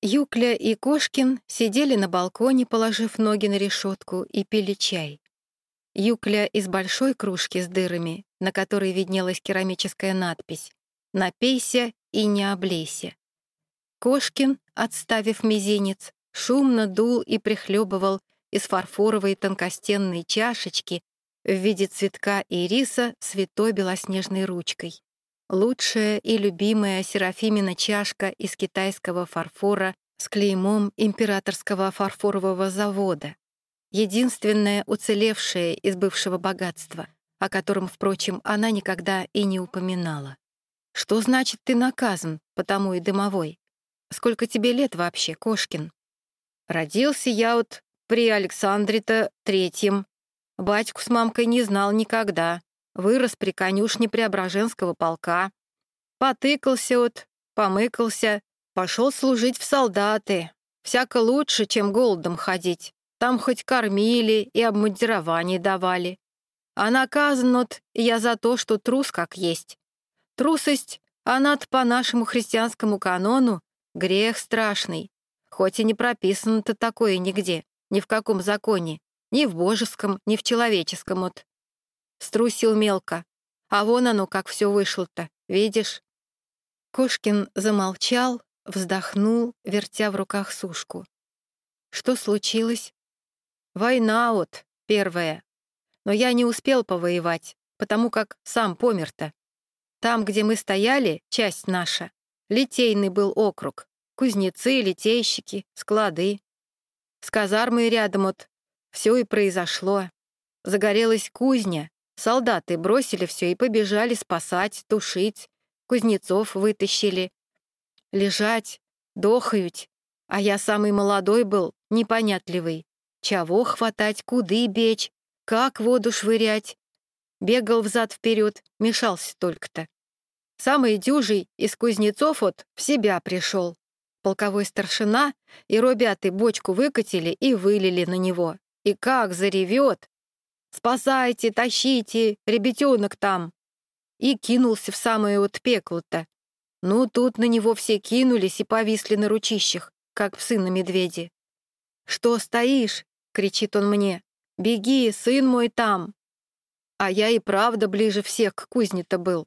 Юкля и Кошкин сидели на балконе, положив ноги на решетку, и пили чай. Юкля из большой кружки с дырами, на которой виднелась керамическая надпись «Напейся и не облейся». Кошкин, отставив мизинец, шумно дул и прихлебывал из фарфоровой тонкостенной чашечки в виде цветка ириса святой белоснежной ручкой. Лучшая и любимая Серафимина чашка из китайского фарфора с клеймом императорского фарфорового завода. Единственная уцелевшая из бывшего богатства, о котором, впрочем, она никогда и не упоминала. «Что значит ты наказан, потому и дымовой? Сколько тебе лет вообще, Кошкин?» «Родился я вот при Александре-то Третьем. Батьку с мамкой не знал никогда. Вырос при конюшне Преображенского полка. Потыкался вот, помыкался, пошел служить в солдаты. Всяко лучше, чем голодом ходить. Там хоть кормили и обмундирование давали. А наказан вот я за то, что трус как есть. Трусость, она-то по нашему христианскому канону грех страшный. Хоть и не прописано-то такое нигде, ни в каком законе, ни в божеском, ни в человеческом вот. Струсил мелко. А вон оно, как все вышло-то, видишь?» Кошкин замолчал, вздохнул, вертя в руках сушку. «Что случилось?» «Война вот, первая. Но я не успел повоевать, потому как сам помер-то. Там, где мы стояли, часть наша, литейный был округ. Кузнецы, литейщики, склады. С казармой рядом вот все и произошло. Загорелась кузня, Солдаты бросили все и побежали спасать, тушить. Кузнецов вытащили. Лежать, дохают. А я самый молодой был, непонятливый. Чего хватать, куды бечь, как воду швырять. Бегал взад-вперед, мешался только-то. Самый дюжий из кузнецов вот в себя пришел. Полковой старшина и робяты бочку выкатили и вылили на него. И как заревет, Спасайте, тащите, ребятенок там!» И кинулся в самое вот пекло-то. Ну, тут на него все кинулись и повисли на ручищах, как псы на медведи. «Что стоишь?» — кричит он мне. «Беги, сын мой там!» А я и правда ближе всех к кузне-то был.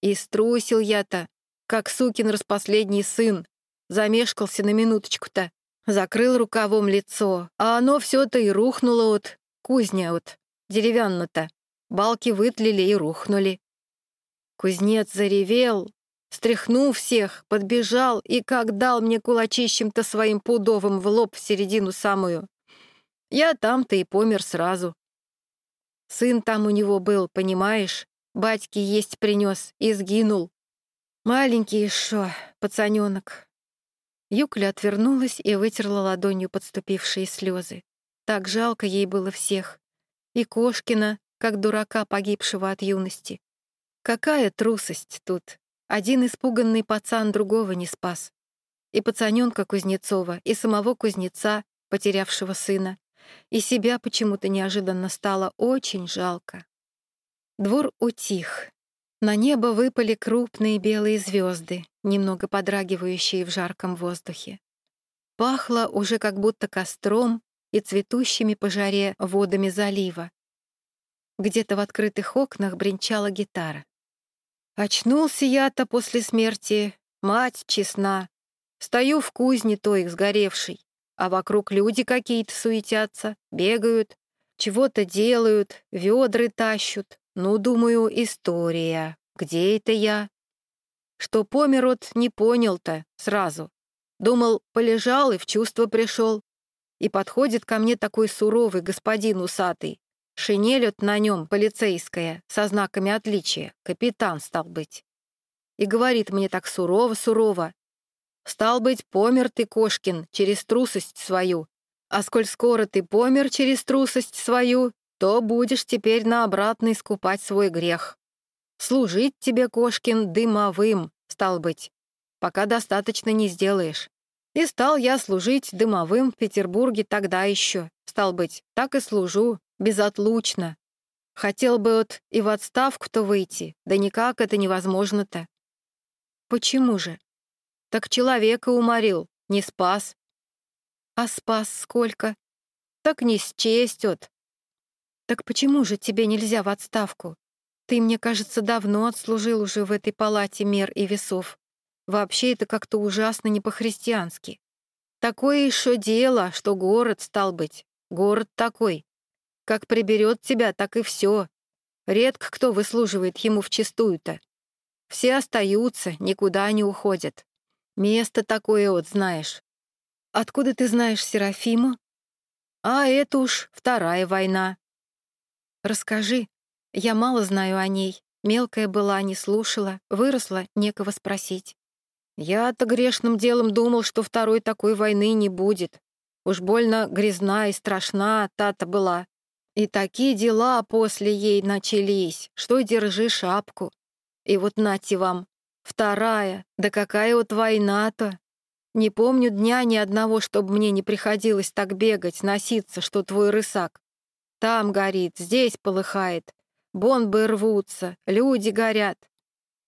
И струсил я-то, как сукин распоследний сын. Замешкался на минуточку-то. Закрыл рукавом лицо, а оно все-то и рухнуло вот, кузня вот деревянно-то. Балки вытлили и рухнули. Кузнец заревел, стряхнув всех, подбежал и как дал мне кулачищем-то своим пудовым в лоб в середину самую. Я там-то и помер сразу. Сын там у него был, понимаешь? Батьки есть принес и сгинул. Маленький еще, пацаненок. Юкля отвернулась и вытерла ладонью подступившие слезы. Так жалко ей было всех и Кошкина, как дурака, погибшего от юности. Какая трусость тут! Один испуганный пацан другого не спас. И пацаненка Кузнецова, и самого Кузнеца, потерявшего сына, и себя почему-то неожиданно стало очень жалко. Двор утих. На небо выпали крупные белые звезды, немного подрагивающие в жарком воздухе. Пахло уже как будто костром и цветущими по жаре водами залива. Где-то в открытых окнах бренчала гитара. Очнулся я-то после смерти, мать честна. Стою в кузне той сгоревшей, а вокруг люди какие-то суетятся, бегают, чего-то делают, ведры тащут. Ну, думаю, история. Где это я? Что помер от не понял-то сразу. Думал, полежал и в чувство пришел. И подходит ко мне такой суровый господин усатый. Шинель от на нем полицейская, со знаками отличия, капитан стал быть. И говорит мне так сурово-сурово. «Стал быть, помер ты, Кошкин, через трусость свою. А сколь скоро ты помер через трусость свою, то будешь теперь на обратно искупать свой грех. Служить тебе, Кошкин, дымовым, стал быть, пока достаточно не сделаешь. И стал я служить дымовым в Петербурге тогда еще. Стал быть, так и служу, безотлучно. Хотел бы вот и в отставку-то выйти, да никак это невозможно-то. Почему же? Так человека уморил, не спас. А спас сколько? Так не счесть от. Так почему же тебе нельзя в отставку? Ты, мне кажется, давно отслужил уже в этой палате мер и весов. Вообще это как-то ужасно не по-христиански. Такое еще дело, что город стал быть. Город такой. Как приберет тебя, так и все. Редко кто выслуживает ему вчистую-то. Все остаются, никуда не уходят. Место такое вот знаешь. Откуда ты знаешь Серафиму? А это уж вторая война. Расскажи. Я мало знаю о ней. Мелкая была, не слушала, выросла, некого спросить. Я-то грешным делом думал, что второй такой войны не будет. Уж больно грязна и страшна та-то была. И такие дела после ей начались, что держи шапку. И вот нате вам, вторая, да какая вот война-то. Не помню дня ни одного, чтобы мне не приходилось так бегать, носиться, что твой рысак. Там горит, здесь полыхает, бомбы рвутся, люди горят.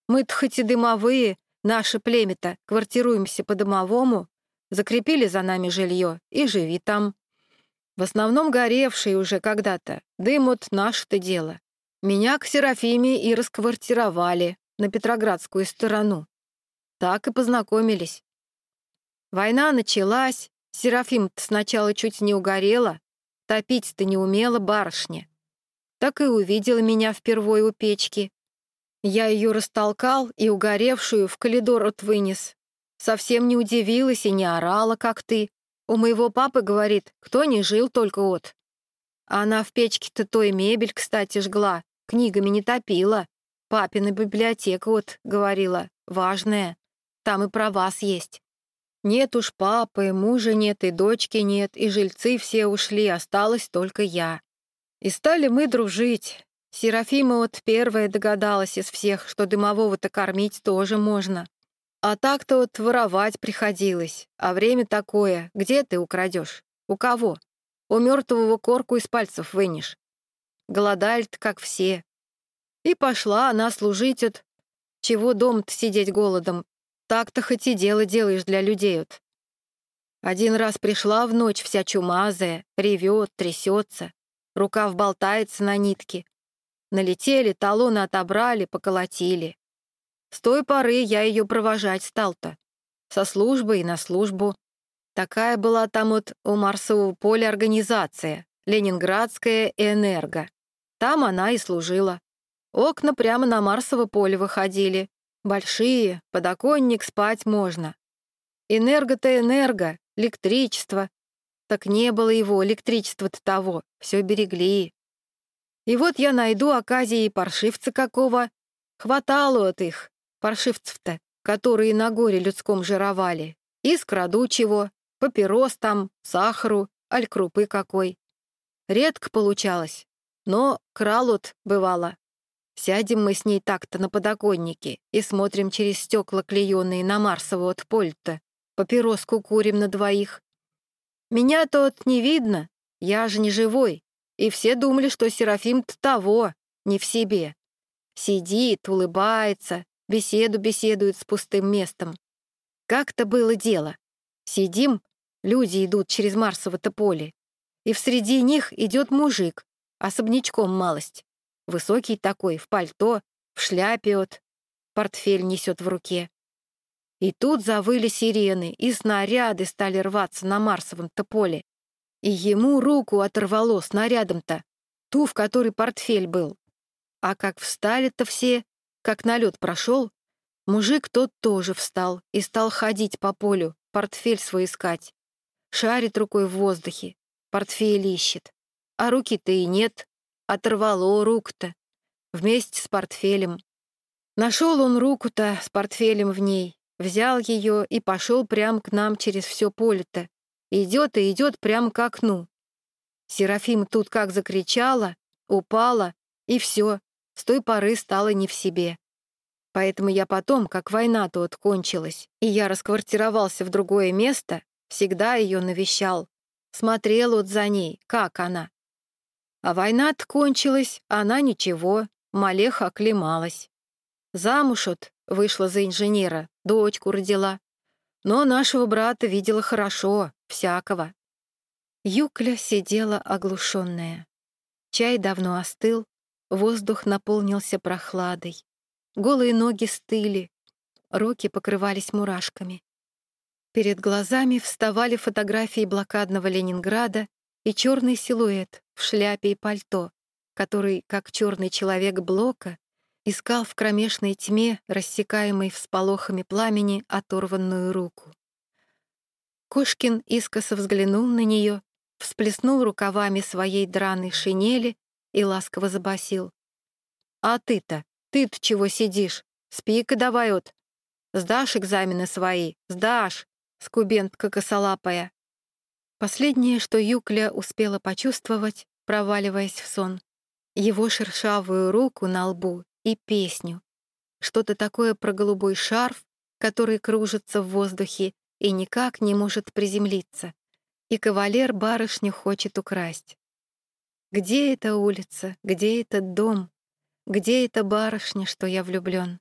Мы-то хоть и дымовые, наше племя-то, квартируемся по-домовому, закрепили за нами жилье и живи там. В основном горевшие уже когда-то, дым вот наше-то дело. Меня к Серафиме и расквартировали на Петроградскую сторону. Так и познакомились. Война началась, Серафим сначала чуть не угорела, топить-то не умела барышня. Так и увидела меня впервые у печки. Я ее растолкал и угоревшую в коридор от вынес. Совсем не удивилась и не орала, как ты. У моего папы, говорит, кто не жил только от. Она в печке-то той мебель, кстати, жгла, книгами не топила. Папина библиотека вот, говорила, важная. Там и про вас есть. Нет уж папы, мужа нет, и дочки нет, и жильцы все ушли, осталась только я. И стали мы дружить. Серафима вот первая догадалась из всех, что дымового-то кормить тоже можно. А так-то вот воровать приходилось. А время такое, где ты украдешь? У кого? У мертвого корку из пальцев вынешь. Голодали-то, как все. И пошла она служить от... Чего дом-то сидеть голодом, так-то хоть и дело делаешь для людей. -от. Один раз пришла в ночь вся чумазая, ревет, трясется, рукав болтается на нитке. Налетели, талоны отобрали, поколотили. С той поры я ее провожать стал-то. Со службы и на службу. Такая была там вот у Марсового поля организация, Ленинградская энерго. Там она и служила. Окна прямо на Марсово поле выходили, Большие, подоконник, спать можно. Энерго-то энерго, электричество. Так не было его, электричества-то того, все берегли. И вот я найду оказии паршивца какого. Хватало от их, паршивцев-то, которые на горе людском жировали. И скраду чего, папирос там, сахару, аль крупы какой. Редко получалось, но кралот бывало. Сядем мы с ней так-то на подоконнике и смотрим через стекла клееные на Марсово от польта. Папироску курим на двоих. Меня тут не видно, я же не живой. И все думали, что Серафим-то того, не в себе. Сидит, улыбается, беседу беседует с пустым местом. Как-то было дело. Сидим, люди идут через Марсово-то поле, и в среди них идет мужик, особнячком малость. Высокий такой, в пальто, в шляпе от, портфель несет в руке. И тут завыли сирены, и снаряды стали рваться на Марсовом-то поле. И ему руку оторвало снарядом-то, ту, в которой портфель был. А как встали-то все, как налет прошел, мужик тот тоже встал и стал ходить по полю, портфель свой искать. Шарит рукой в воздухе, портфель ищет. А руки-то и нет, Оторвало руку-то вместе с портфелем. Нашел он руку-то с портфелем в ней, взял ее и пошел прямо к нам через все поле-то. Идет и идет прямо к окну. Серафим тут как закричала, упала, и все, с той поры стала не в себе. Поэтому я потом, как война тут кончилась, и я расквартировался в другое место, всегда ее навещал, смотрел вот за ней, как она. А война кончилась, она ничего, Малеха оклемалась. Замуж от вышла за инженера, дочку родила. Но нашего брата видела хорошо, всякого. Юкля сидела оглушенная. Чай давно остыл, воздух наполнился прохладой. Голые ноги стыли, руки покрывались мурашками. Перед глазами вставали фотографии блокадного Ленинграда и черный силуэт в шляпе и пальто, который, как черный человек Блока, искал в кромешной тьме, рассекаемой всполохами пламени, оторванную руку. Кошкин искоса взглянул на нее, всплеснул рукавами своей драной шинели и ласково забасил. «А ты-то, ты-то чего сидишь? Спи-ка давай от. Сдашь экзамены свои, сдашь, скубентка косолапая». Последнее, что Юкля успела почувствовать, проваливаясь в сон, его шершавую руку на лбу и песню. Что-то такое про голубой шарф, который кружится в воздухе и никак не может приземлиться. И кавалер барышню хочет украсть. Где эта улица? Где этот дом? Где эта барышня, что я влюблен?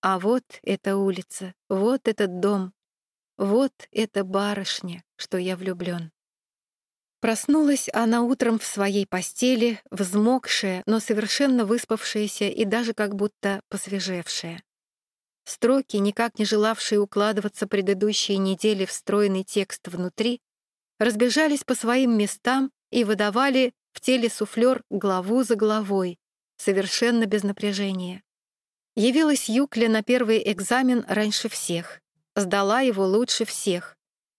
А вот эта улица, вот этот дом, вот эта барышня, что я влюблен. Проснулась она утром в своей постели, взмокшая, но совершенно выспавшаяся и даже как будто посвежевшая. Строки, никак не желавшие укладываться предыдущие недели в стройный текст внутри, разбежались по своим местам и выдавали в теле суфлер главу за главой, совершенно без напряжения. Явилась Юкля на первый экзамен раньше всех, сдала его лучше всех,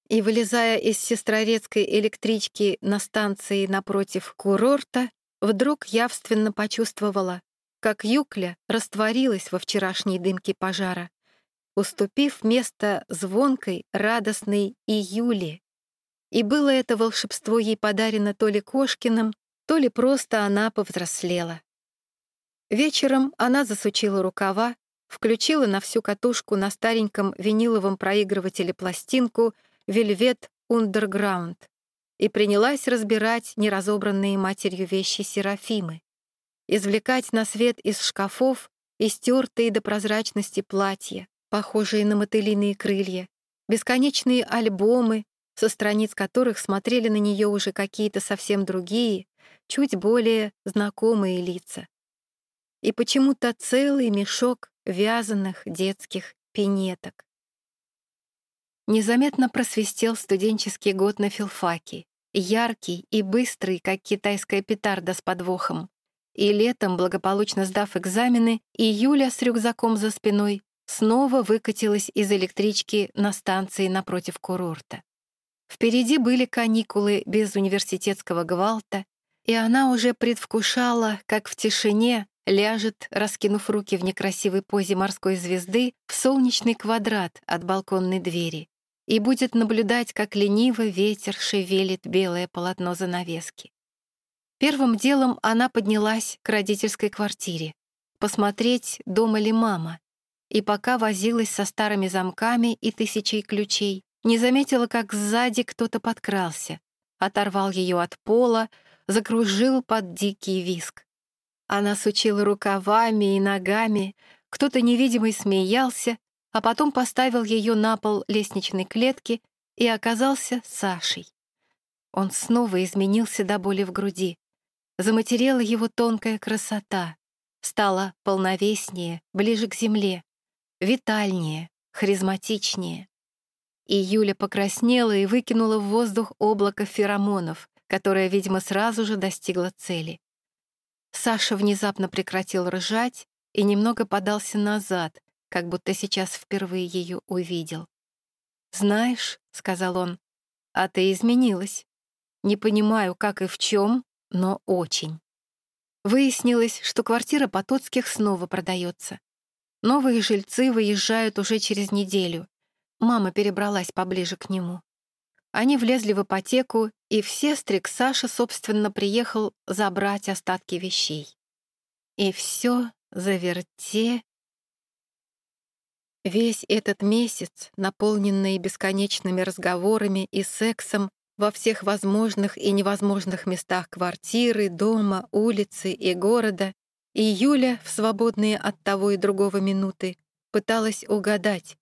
и, вылезая из сестрорецкой электрички на станции напротив курорта, вдруг явственно почувствовала, как Юкля растворилась во вчерашней дымке пожара, уступив место звонкой, радостной июле. И было это волшебство ей подарено то ли Кошкиным, то ли просто она повзрослела. Вечером она засучила рукава, включила на всю катушку на стареньком виниловом проигрывателе пластинку — «Вельвет Ундерграунд» и принялась разбирать неразобранные матерью вещи Серафимы, извлекать на свет из шкафов истертые до прозрачности платья, похожие на мотылиные крылья, бесконечные альбомы, со страниц которых смотрели на нее уже какие-то совсем другие, чуть более знакомые лица. И почему-то целый мешок вязаных детских пинеток. Незаметно просвистел студенческий год на филфаке, яркий и быстрый, как китайская петарда с подвохом. И летом, благополучно сдав экзамены, Юля с рюкзаком за спиной снова выкатилась из электрички на станции напротив курорта. Впереди были каникулы без университетского гвалта, и она уже предвкушала, как в тишине ляжет, раскинув руки в некрасивой позе морской звезды, в солнечный квадрат от балконной двери и будет наблюдать, как лениво ветер шевелит белое полотно занавески. Первым делом она поднялась к родительской квартире, посмотреть, дома ли мама, и пока возилась со старыми замками и тысячей ключей, не заметила, как сзади кто-то подкрался, оторвал ее от пола, закружил под дикий виск. Она сучила рукавами и ногами, кто-то невидимый смеялся, а потом поставил ее на пол лестничной клетки и оказался Сашей. Он снова изменился до боли в груди. Заматерела его тонкая красота, стала полновеснее, ближе к земле, витальнее, харизматичнее. И Юля покраснела и выкинула в воздух облако феромонов, которое, видимо, сразу же достигло цели. Саша внезапно прекратил ржать и немного подался назад, как будто сейчас впервые ее увидел. «Знаешь», — сказал он, — «а ты изменилась. Не понимаю, как и в чем, но очень». Выяснилось, что квартира Потоцких снова продается. Новые жильцы выезжают уже через неделю. Мама перебралась поближе к нему. Они влезли в ипотеку, и в Сестрик Саша, собственно, приехал забрать остатки вещей. И все заверте Весь этот месяц, наполненный бесконечными разговорами и сексом во всех возможных и невозможных местах квартиры, дома, улицы и города, и Юля в свободные от того и другого минуты пыталась угадать,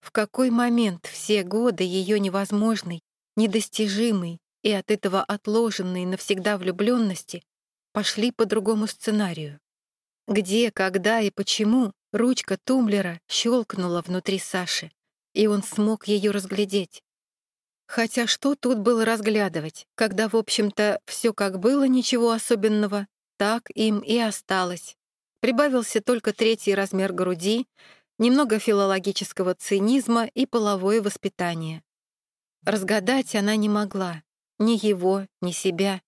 В какой момент все годы ее невозможной, недостижимой и от этого отложенной навсегда влюбленности пошли по другому сценарию? Где, когда и почему ручка тумблера щелкнула внутри Саши, и он смог ее разглядеть? Хотя что тут было разглядывать, когда, в общем-то, все как было, ничего особенного, так им и осталось. Прибавился только третий размер груди, немного филологического цинизма и половое воспитание. Разгадать она не могла ни его, ни себя,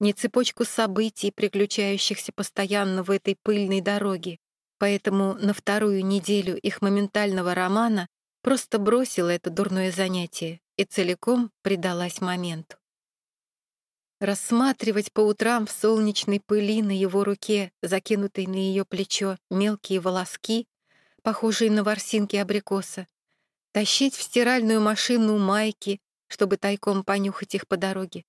ни цепочку событий, приключающихся постоянно в этой пыльной дороге. Поэтому на вторую неделю их моментального романа просто бросила это дурное занятие и целиком предалась моменту. Рассматривать по утрам в солнечной пыли на его руке, закинутой на ее плечо, мелкие волоски, похожие на ворсинки абрикоса, тащить в стиральную машину майки, чтобы тайком понюхать их по дороге.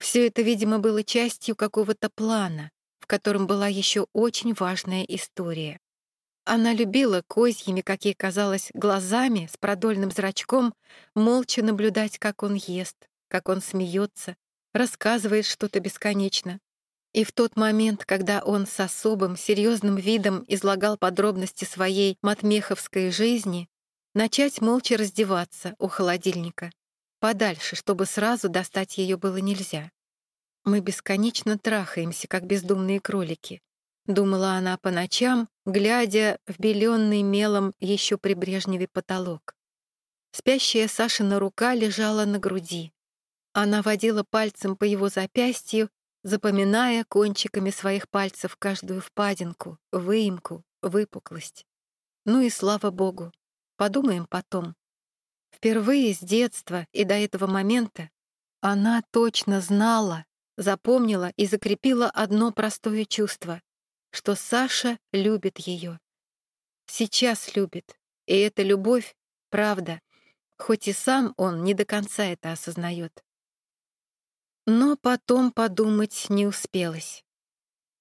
Все это, видимо, было частью какого-то плана, в котором была еще очень важная история. Она любила козьими, как ей казалось, глазами с продольным зрачком молча наблюдать, как он ест, как он смеется, рассказывает что-то бесконечно. И в тот момент, когда он с особым, серьезным видом излагал подробности своей матмеховской жизни, начать молча раздеваться у холодильника, подальше, чтобы сразу достать ее было нельзя. Мы бесконечно трахаемся, как бездумные кролики. Думала она по ночам, глядя в беленный мелом еще при Брежневе потолок. Спящая Сашина рука лежала на груди. Она водила пальцем по его запястью, запоминая кончиками своих пальцев каждую впадинку, выемку, выпуклость. Ну и слава богу. Подумаем потом. Впервые с детства и до этого момента она точно знала, запомнила и закрепила одно простое чувство, что Саша любит ее. Сейчас любит, и эта любовь — правда, хоть и сам он не до конца это осознает. Но потом подумать не успелось.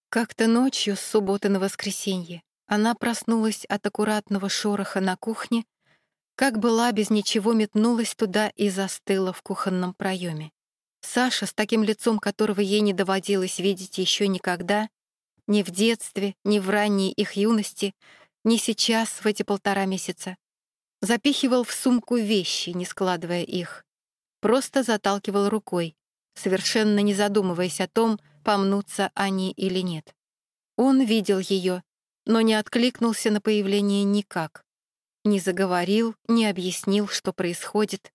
Как-то ночью с субботы на воскресенье она проснулась от аккуратного шороха на кухне, как была без ничего метнулась туда и застыла в кухонном проеме. Саша, с таким лицом которого ей не доводилось видеть еще никогда, ни в детстве, ни в ранней их юности, ни сейчас, в эти полтора месяца, запихивал в сумку вещи, не складывая их. Просто заталкивал рукой, совершенно не задумываясь о том, помнутся они или нет. Он видел ее, но не откликнулся на появление никак. Не заговорил, не объяснил, что происходит.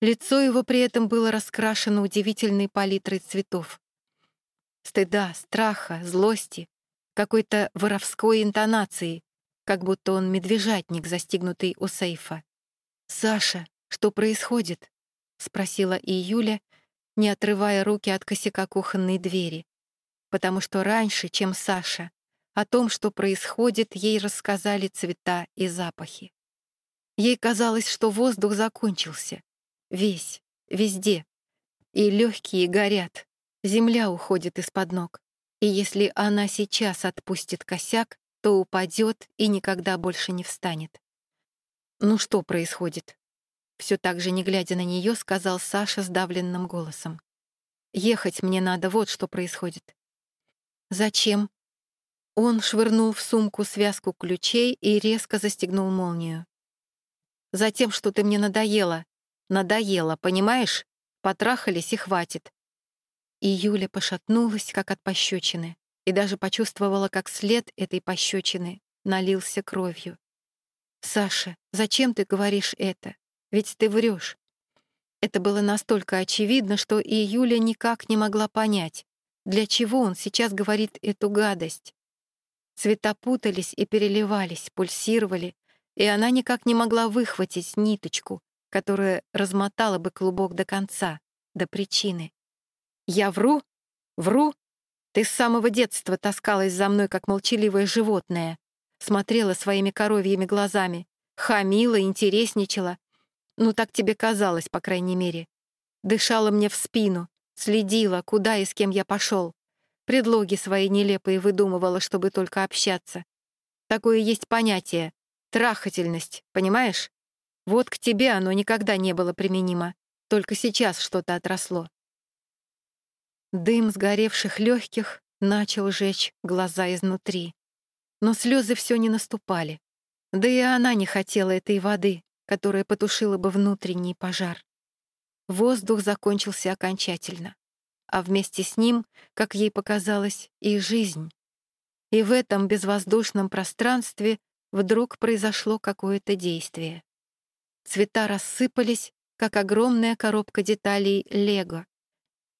Лицо его при этом было раскрашено удивительной палитрой цветов. Стыда, страха, злости, какой-то воровской интонации, как будто он медвежатник, застигнутый у сейфа. «Саша, что происходит?» — спросила и Юля, не отрывая руки от косяка кухонной двери, потому что раньше, чем Саша, о том, что происходит, ей рассказали цвета и запахи. Ей казалось, что воздух закончился. Весь, везде. И легкие горят. Земля уходит из-под ног. И если она сейчас отпустит косяк, то упадет и никогда больше не встанет. Ну что происходит? Все так же, не глядя на нее, сказал Саша сдавленным голосом. «Ехать мне надо, вот что происходит». «Зачем?» Он швырнул в сумку связку ключей и резко застегнул молнию. «Затем, что ты мне надоела. Надоела, понимаешь? Потрахались и хватит». И Юля пошатнулась, как от пощечины, и даже почувствовала, как след этой пощечины налился кровью. «Саша, зачем ты говоришь это? Ведь ты врешь. Это было настолько очевидно, что и Юля никак не могла понять, для чего он сейчас говорит эту гадость. Цвета путались и переливались, пульсировали, и она никак не могла выхватить ниточку, которая размотала бы клубок до конца, до причины. «Я вру? Вру? Ты с самого детства таскалась за мной, как молчаливое животное, смотрела своими коровьими глазами, хамила, интересничала, ну, так тебе казалось, по крайней мере. Дышала мне в спину, следила, куда и с кем я пошел. Предлоги свои нелепые выдумывала, чтобы только общаться. Такое есть понятие — трахательность, понимаешь? Вот к тебе оно никогда не было применимо, только сейчас что-то отросло. Дым сгоревших легких начал жечь глаза изнутри. Но слезы все не наступали. Да и она не хотела этой воды, которая потушила бы внутренний пожар. Воздух закончился окончательно, а вместе с ним, как ей показалось, и жизнь. И в этом безвоздушном пространстве вдруг произошло какое-то действие. Цвета рассыпались, как огромная коробка деталей Лего.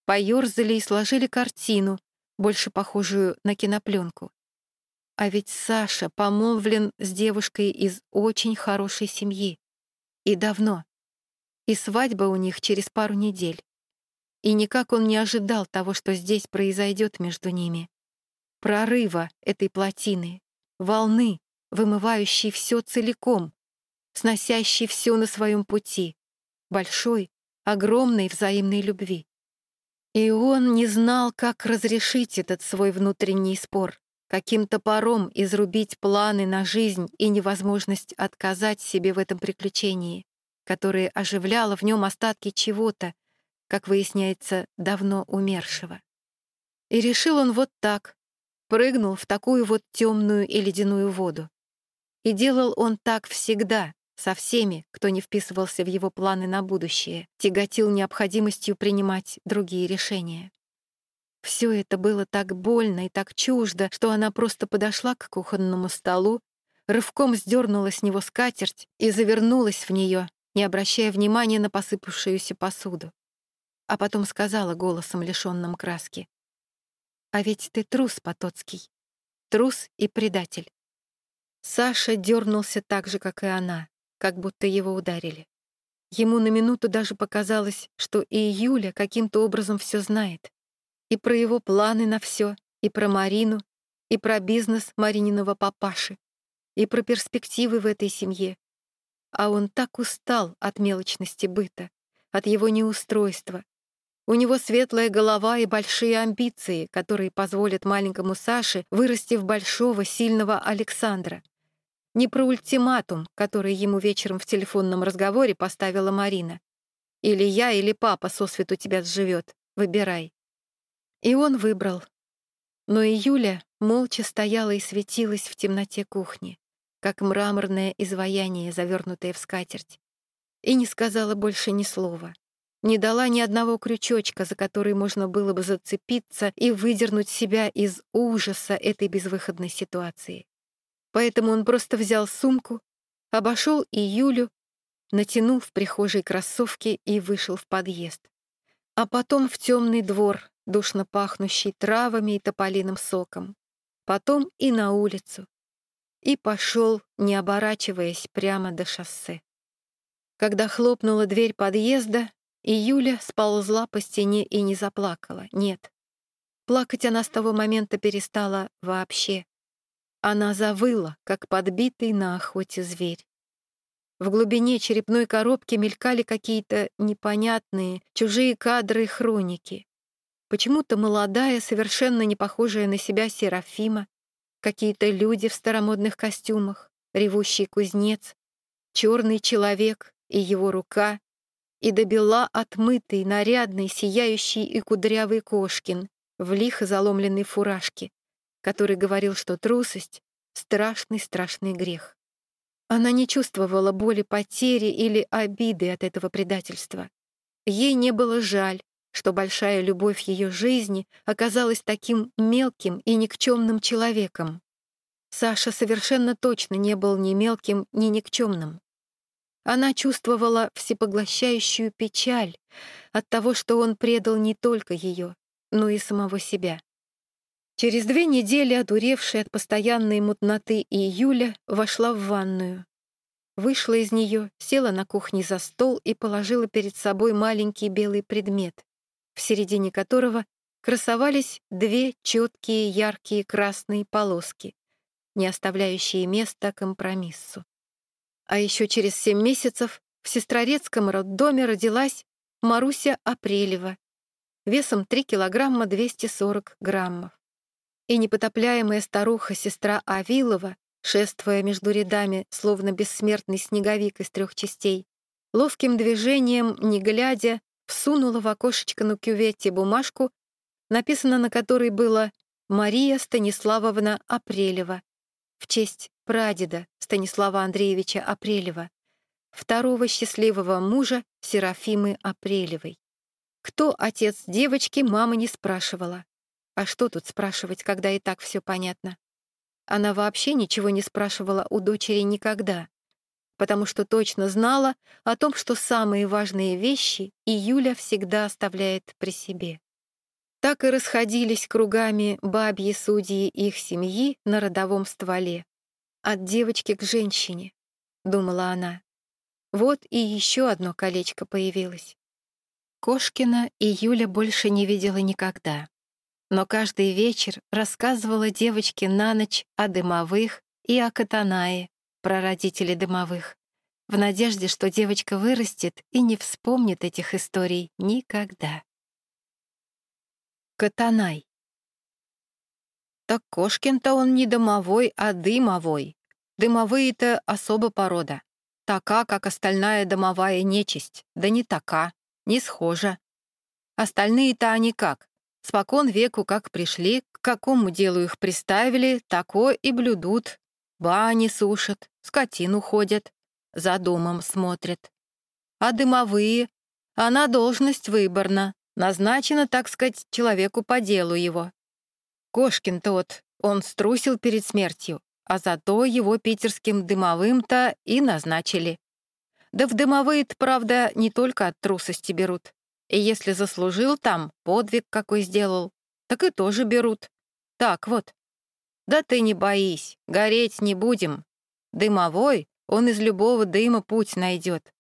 Поёрзали и сложили картину, больше похожую на кинопленку. А ведь Саша помолвлен с девушкой из очень хорошей семьи. И давно. И свадьба у них через пару недель. И никак он не ожидал того, что здесь произойдет между ними. Прорыва этой плотины, волны, вымывающей все целиком, сносящей все на своем пути, большой, огромной взаимной любви. И он не знал, как разрешить этот свой внутренний спор каким топором изрубить планы на жизнь и невозможность отказать себе в этом приключении, которое оживляло в нем остатки чего-то, как выясняется, давно умершего. И решил он вот так, прыгнул в такую вот темную и ледяную воду. И делал он так всегда, со всеми, кто не вписывался в его планы на будущее, тяготил необходимостью принимать другие решения. Все это было так больно и так чуждо, что она просто подошла к кухонному столу, рывком сдернула с него скатерть и завернулась в нее, не обращая внимания на посыпавшуюся посуду. А потом сказала голосом, лишенным краски. «А ведь ты трус, Потоцкий. Трус и предатель». Саша дернулся так же, как и она, как будто его ударили. Ему на минуту даже показалось, что и Юля каким-то образом все знает. И про его планы на все, и про Марину, и про бизнес Марининого папаши, и про перспективы в этой семье. А он так устал от мелочности быта, от его неустройства. У него светлая голова и большие амбиции, которые позволят маленькому Саше вырасти в большого, сильного Александра. Не про ультиматум, который ему вечером в телефонном разговоре поставила Марина. Или я, или папа сосвету тебя сживет. Выбирай. И он выбрал. Но и Юля молча стояла и светилась в темноте кухни, как мраморное изваяние, завернутое в скатерть. И не сказала больше ни слова. Не дала ни одного крючочка, за который можно было бы зацепиться и выдернуть себя из ужаса этой безвыходной ситуации. Поэтому он просто взял сумку, обошел и Юлю, натянул в прихожей кроссовки и вышел в подъезд. А потом в темный двор, душно пахнущий травами и тополиным соком. Потом и на улицу. И пошел, не оборачиваясь, прямо до шоссе. Когда хлопнула дверь подъезда, и Юля сползла по стене и не заплакала. Нет. Плакать она с того момента перестала вообще. Она завыла, как подбитый на охоте зверь. В глубине черепной коробки мелькали какие-то непонятные, чужие кадры и хроники. Почему-то молодая, совершенно не похожая на себя Серафима, какие-то люди в старомодных костюмах, ревущий кузнец, черный человек и его рука, и добела отмытый, нарядный, сияющий и кудрявый Кошкин в лихо заломленной фуражке, который говорил, что трусость — страшный-страшный грех. Она не чувствовала боли потери или обиды от этого предательства. Ей не было жаль, что большая любовь ее жизни оказалась таким мелким и никчемным человеком. Саша совершенно точно не был ни мелким, ни никчемным. Она чувствовала всепоглощающую печаль от того, что он предал не только ее, но и самого себя. Через две недели, одуревшая от постоянной мутноты июля, вошла в ванную. Вышла из нее, села на кухне за стол и положила перед собой маленький белый предмет, в середине которого красовались две четкие яркие красные полоски, не оставляющие места компромиссу. А еще через семь месяцев в Сестрорецком роддоме родилась Маруся Апрелева, весом 3 килограмма 240 граммов. И непотопляемая старуха-сестра Авилова шествуя между рядами, словно бессмертный снеговик из трех частей. Ловким движением, не глядя, всунула в окошечко на кювете бумажку, написано на которой было «Мария Станиславовна Апрелева» в честь прадеда Станислава Андреевича Апрелева, второго счастливого мужа Серафимы Апрелевой. Кто отец девочки, мама не спрашивала. А что тут спрашивать, когда и так все понятно? Она вообще ничего не спрашивала у дочери никогда потому что точно знала о том, что самые важные вещи Июля всегда оставляет при себе. Так и расходились кругами бабьи судьи их семьи на родовом стволе. От девочки к женщине, думала она. Вот и еще одно колечко появилось. Кошкина Июля больше не видела никогда. Но каждый вечер рассказывала девочке на ночь о дымовых и о Катанае, прародители дымовых, в надежде, что девочка вырастет и не вспомнит этих историй никогда. Катанай. Так Кошкин-то он не домовой, а дымовой. Дымовые-то особо порода. Така, как остальная домовая нечисть. Да не така, не схожа. Остальные-то они как? Спокон веку как пришли, к какому делу их приставили, тако и блюдут, Бани сушат, скотину ходят, за домом смотрят. А дымовые? Она должность выборна, назначена, так сказать, человеку по делу его. Кошкин тот, он струсил перед смертью, а зато его питерским дымовым-то и назначили. Да в дымовые-то, правда, не только от трусости берут. И если заслужил там, подвиг какой сделал, так и тоже берут. Так вот, «Да ты не боись, гореть не будем. Дымовой, он из любого дыма путь найдет.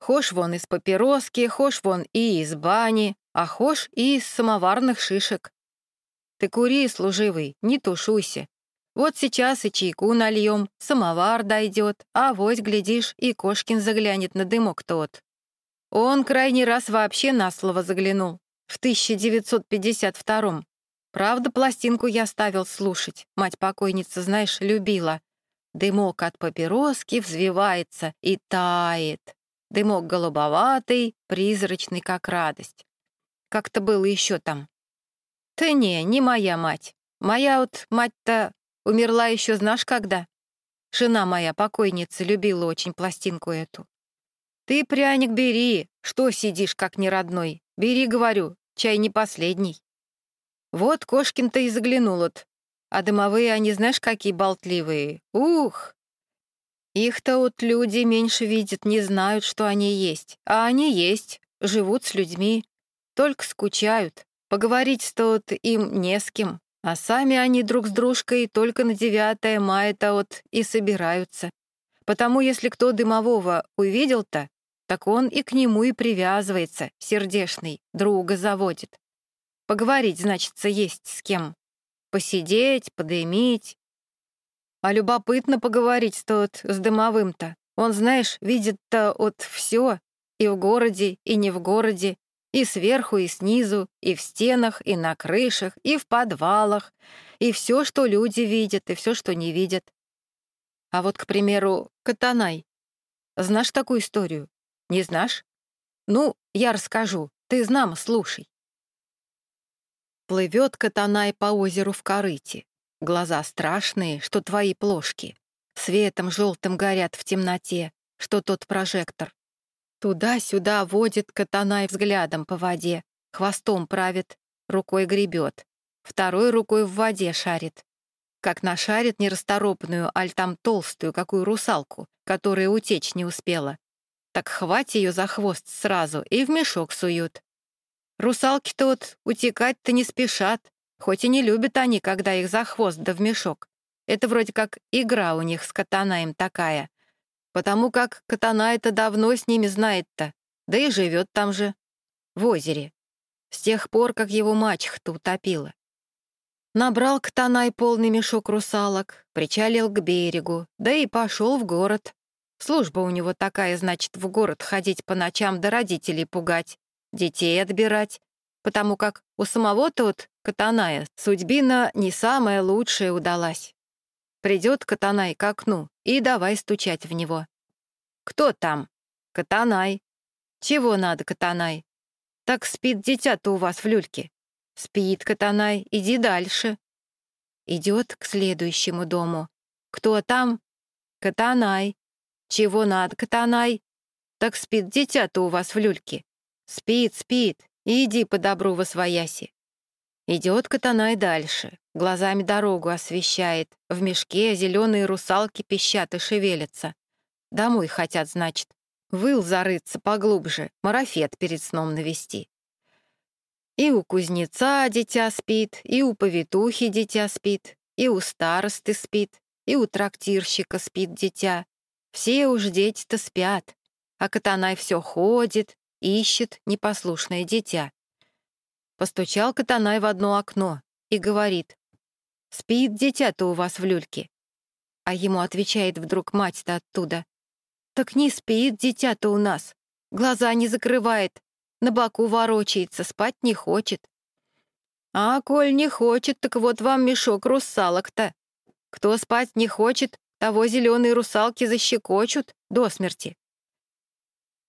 Хошь вон из папироски, хошь вон и из бани, а хошь и из самоварных шишек. Ты кури, служивый, не тушуйся. Вот сейчас и чайку нальем, самовар дойдет, а вось, глядишь, и Кошкин заглянет на дымок тот. Он крайний раз вообще на слово заглянул, в 1952-м. Правда, пластинку я ставил слушать. Мать покойница, знаешь, любила. Дымок от папироски взвивается и тает. Дымок голубоватый, призрачный, как радость. Как-то было еще там. Ты не, не моя мать. Моя вот мать-то умерла еще знаешь когда? Жена моя, покойница, любила очень пластинку эту. Ты, пряник, бери, что сидишь, как неродной. Бери, говорю, чай не последний. Вот Кошкин-то и заглянул от. А дымовые они знаешь, какие болтливые. Ух! Их-то вот люди меньше видят, не знают, что они есть. А они есть, живут с людьми. Только скучают. Поговорить-то вот им не с кем. А сами они друг с дружкой только на 9 мая-то вот и собираются. Потому если кто дымового увидел-то, так он и к нему и привязывается, сердешный, друга заводит. Поговорить, значится, есть с кем. Посидеть, подымить. А любопытно поговорить тот с дымовым-то. Он, знаешь, видит-то от все, и в городе, и не в городе, и сверху, и снизу, и в стенах, и на крышах, и в подвалах, и все, что люди видят, и все, что не видят. А вот, к примеру, Катанай. Знаешь такую историю? Не знаешь? Ну, я расскажу. Ты знам, слушай. Плывет Катанай по озеру в корыте. Глаза страшные, что твои плошки. Светом желтым горят в темноте, что тот прожектор. Туда-сюда водит Катанай взглядом по воде, хвостом правит, рукой гребет, второй рукой в воде шарит. Как нашарит нерасторопную, аль там толстую, какую русалку, которая утечь не успела. Так хвать ее за хвост сразу и в мешок суют. Русалки-то вот утекать-то не спешат, хоть и не любят они, когда их за хвост да в мешок. Это вроде как игра у них с катанаем такая. Потому как катана это давно с ними знает-то, да и живет там же, в озере. С тех пор, как его мачеха-то утопила. Набрал Катанай полный мешок русалок, причалил к берегу, да и пошел в город. Служба у него такая, значит, в город ходить по ночам да родителей пугать детей отбирать, потому как у самого-то вот Катаная судьбина не самая лучшая удалась. Придет Катанай к окну и давай стучать в него. «Кто там?» «Катанай». «Чего надо, Катанай?» «Так спит дитя-то у вас в люльке». «Спит, Катанай, иди дальше». Идет к следующему дому. «Кто там?» «Катанай». «Чего надо, Катанай?» «Так спит дитя-то у вас в люльке». «Спит, спит, иди по добру во свояси». Идет Катанай дальше, глазами дорогу освещает, в мешке зеленые русалки пищат и шевелятся. Домой хотят, значит. Выл зарыться поглубже, марафет перед сном навести. И у кузнеца дитя спит, и у повитухи дитя спит, и у старосты спит, и у трактирщика спит дитя. Все уж дети-то спят, а Катанай все ходит, ищет непослушное дитя. Постучал Катанай в одно окно и говорит, «Спит дитя-то у вас в люльке». А ему отвечает вдруг мать-то оттуда, «Так не спит дитя-то у нас, глаза не закрывает, на боку ворочается, спать не хочет». «А, коль не хочет, так вот вам мешок русалок-то. Кто спать не хочет, того зеленые русалки защекочут до смерти».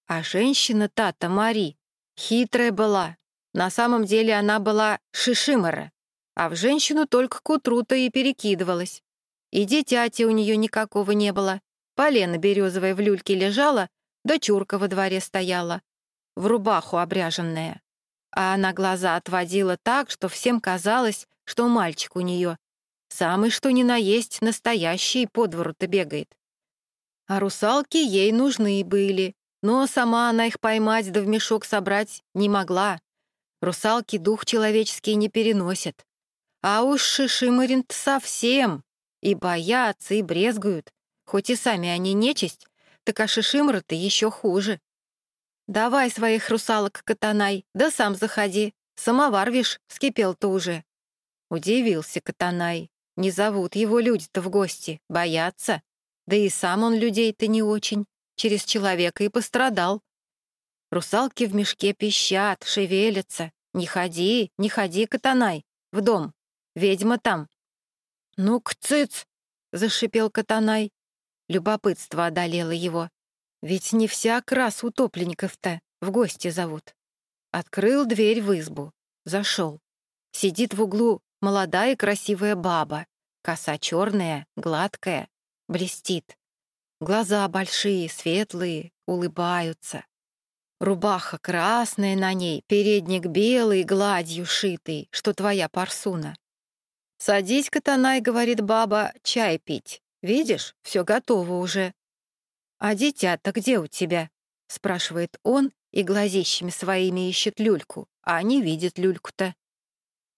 А женщина та-то Мари хитрая была, на самом деле она была шишимора, а в женщину только к утру-то и перекидывалась. И дитяти у нее никакого не было. Полена березовая в люльке лежала, да чурка во дворе стояла, в рубаху обряженная. А она глаза отводила так, что всем казалось, что мальчик у нее. Самый что ни на есть настоящий по двору-то бегает. А русалки ей нужны были, но сама она их поймать да в мешок собрать не могла. Русалки дух человеческий не переносят. А уж шишимарин совсем. И боятся, и брезгуют. Хоть и сами они нечисть, так а шишимры-то еще хуже. Давай своих русалок катанай, да сам заходи. Самовар, вишь, вскипел-то уже. Удивился катанай. Не зовут его люди-то в гости, боятся. Да и сам он людей-то не очень. Через человека и пострадал. Русалки в мешке пищат, шевелятся. «Не ходи, не ходи, Катанай, в дом. Ведьма там». «Ну, кцыц!» — зашипел Катанай. Любопытство одолело его. Ведь не всяк раз утопленников-то в гости зовут. Открыл дверь в избу, зашел. Сидит в углу молодая красивая баба. Коса черная, гладкая, блестит. Глаза большие, светлые, улыбаются. Рубаха красная на ней, передник белый, гладью шитый, что твоя парсуна. «Садись, Катанай», — говорит баба, — «чай пить. Видишь, все готово уже». «А дитя-то где у тебя?» — спрашивает он и глазищами своими ищет люльку, а не видит люльку-то.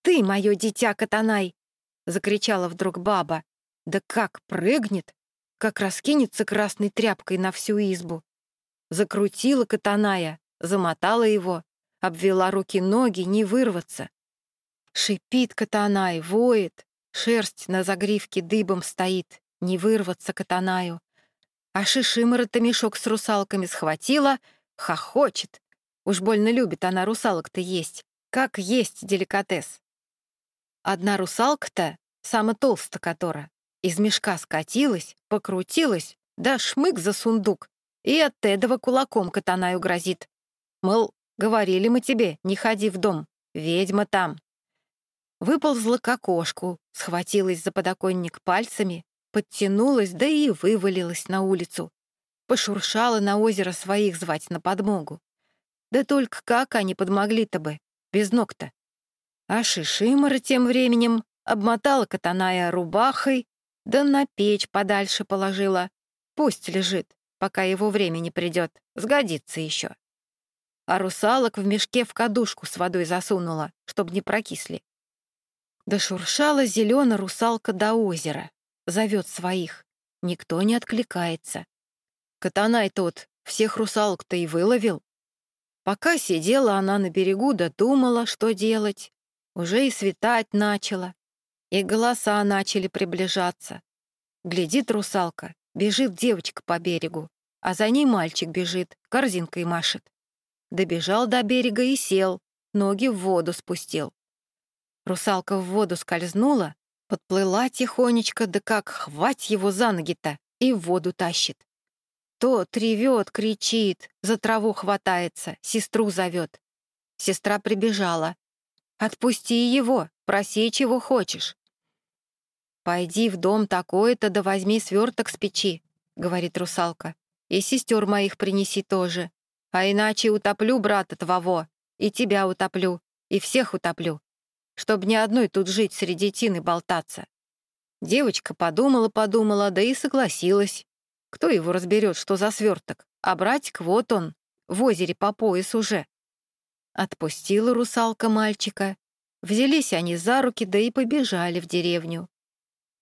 «Ты, мое дитя, Катанай!» — закричала вдруг баба. Да как прыгнет, как раскинется красной тряпкой на всю избу. Закрутила катаная, замотала его, обвела руки-ноги, не вырваться. Шипит катанай, воет, шерсть на загривке дыбом стоит, не вырваться катанаю. А шишимора-то мешок с русалками схватила, хохочет. Уж больно любит она русалок-то есть, как есть деликатес. Одна русалка-то, самая толстая которая, из мешка скатилась, покрутилась, да шмык за сундук, и от этого кулаком катанаю грозит. Мол, говорили мы тебе, не ходи в дом, ведьма там. Выползла к окошку, схватилась за подоконник пальцами, подтянулась, да и вывалилась на улицу. Пошуршала на озеро своих звать на подмогу. Да только как они подмогли-то бы, без ног-то? А Шишимора тем временем обмотала катаная рубахой, да на печь подальше положила. Пусть лежит пока его время не придет. Сгодится еще. А русалок в мешке в кадушку с водой засунула, чтобы не прокисли. Дошуршала зелена русалка до озера. Зовет своих. Никто не откликается. Катанай тот всех русалок-то и выловил. Пока сидела она на берегу, да думала, что делать. Уже и светать начало. И голоса начали приближаться. Глядит русалка, Бежит девочка по берегу, а за ней мальчик бежит, корзинкой машет. Добежал до берега и сел, ноги в воду спустил. Русалка в воду скользнула, Подплыла тихонечко, да как хвать его за ноги-то, и в воду тащит. Тот ревет, кричит, за траву хватается, сестру зовет. Сестра прибежала. «Отпусти его, проси, чего хочешь». «Пойди в дом такой-то, да возьми сверток с печи», — говорит русалка. «И сестер моих принеси тоже. А иначе утоплю брата твоего, и тебя утоплю, и всех утоплю, чтоб ни одной тут жить среди тины болтаться». Девочка подумала-подумала, да и согласилась. Кто его разберет, что за сверток? А братик вот он, в озере по пояс уже. Отпустила русалка мальчика. Взялись они за руки, да и побежали в деревню.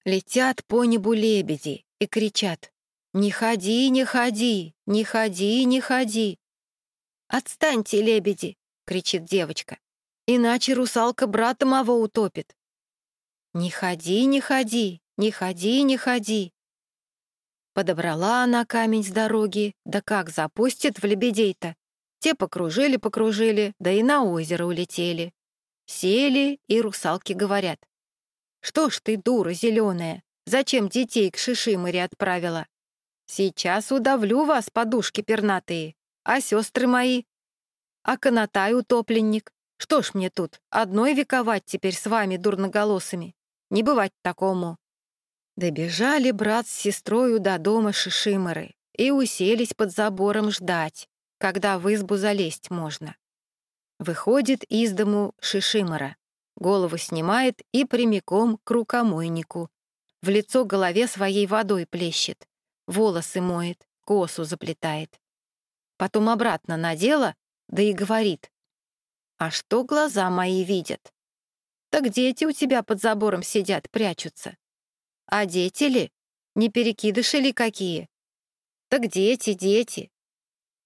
Летят по небу лебеди и кричат «Не ходи, не ходи, не ходи, не ходи!» «Отстаньте, лебеди!» — кричит девочка. «Иначе русалка брата моего утопит». «Не ходи, не ходи, не ходи, не ходи!» Подобрала она камень с дороги, да как запустит в лебедей-то. Те покружили-покружили, да и на озеро улетели. Сели, и русалки говорят. «Что ж ты, дура зеленая, зачем детей к Шишиморе отправила? Сейчас удавлю вас, подушки пернатые, а сестры мои? А канатай утопленник? Что ж мне тут, одной вековать теперь с вами, дурноголосыми? Не бывать такому. Добежали брат с сестрою до дома Шишиморы и уселись под забором ждать, когда в избу залезть можно. Выходит из дому Шишимора, голову снимает и прямиком к рукомойнику. В лицо голове своей водой плещет, волосы моет, косу заплетает. Потом обратно надела, да и говорит. «А что глаза мои видят? Так дети у тебя под забором сидят, прячутся. А дети ли? Не перекидыши ли какие? Так дети, дети.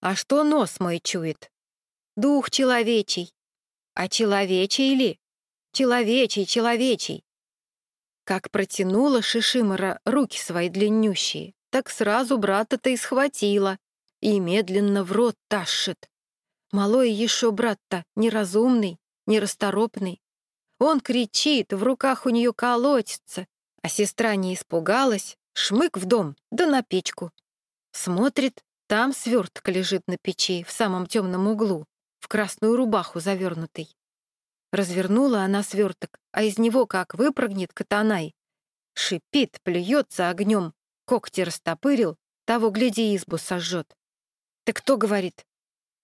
А что нос мой чует? Дух человечий. А человечий ли? Человечий, человечий. Как протянула Шишимора руки свои длиннющие, так сразу брата-то и схватила и медленно в рот тащит. Малой еще брат-то неразумный, нерасторопный. Он кричит, в руках у нее колотится, а сестра не испугалась, шмык в дом, да на печку. Смотрит, там сверток лежит на печи, в самом темном углу, в красную рубаху завернутый. Развернула она сверток, а из него как выпрыгнет катанай. Шипит, плюется огнем, когти растопырил, того, гляди, избу сожжет. «Ты кто?» — говорит.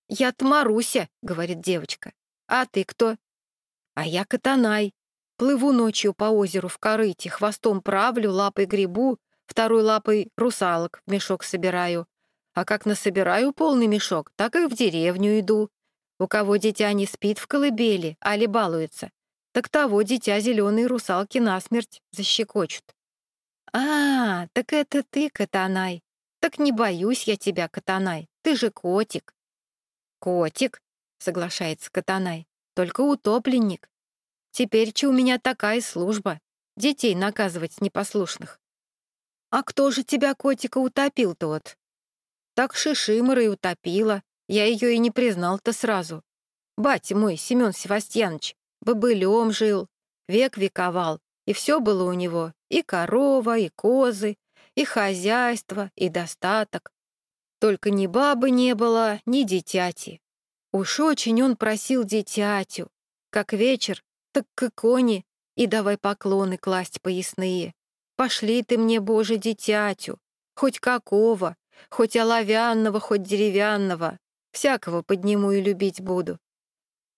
«Я-то Маруся», — говорит девочка. «А ты кто?» «А я Катанай. Плыву ночью по озеру в корыте, хвостом правлю, лапой грибу, второй лапой русалок в мешок собираю. А как насобираю полный мешок, так и в деревню иду. У кого дитя не спит в колыбели, али балуется, так того дитя зеленые русалки насмерть защекочут. «А, так это ты, Катанай. Так не боюсь я тебя, Катанай, ты же котик». «Котик», — соглашается Катанай, — «только утопленник. Теперь че у меня такая служба — детей наказывать непослушных». «А кто же тебя, котика, утопил тот?» «Так Шишимора и утопила. Я ее и не признал-то сразу. Батя мой, Семен Севастьянович, бобылем жил, век вековал, и все было у него, и корова, и козы, и хозяйство, и достаток. Только ни бабы не было, ни дитяти. Уж очень он просил дитятю, как вечер так к иконе и давай поклоны класть поясные. Пошли ты мне, Боже, дитятю, хоть какого, хоть оловянного, хоть деревянного, всякого подниму и любить буду.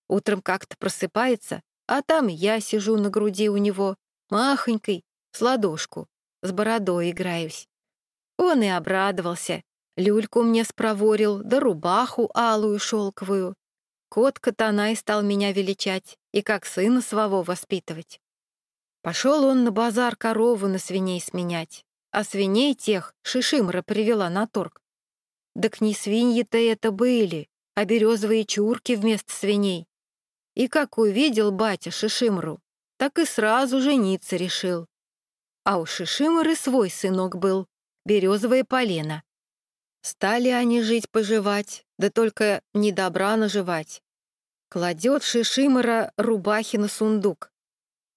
Утром как-то просыпается, а там я сижу на груди у него, махонькой, с ладошку, с бородой играюсь. Он и обрадовался, люльку мне спроворил, да рубаху алую шелковую. Кот Катанай стал меня величать и как сына своего воспитывать. Пошел он на базар корову на свиней сменять, а свиней тех Шишимра привела на торг. Так не свиньи-то это были, а березовые чурки вместо свиней. И как увидел батя Шишимру, так и сразу жениться решил. А у Шишимры свой сынок был, березовое полено. Стали они жить-поживать, да только не добра наживать. Кладет Шишимора рубахи на сундук.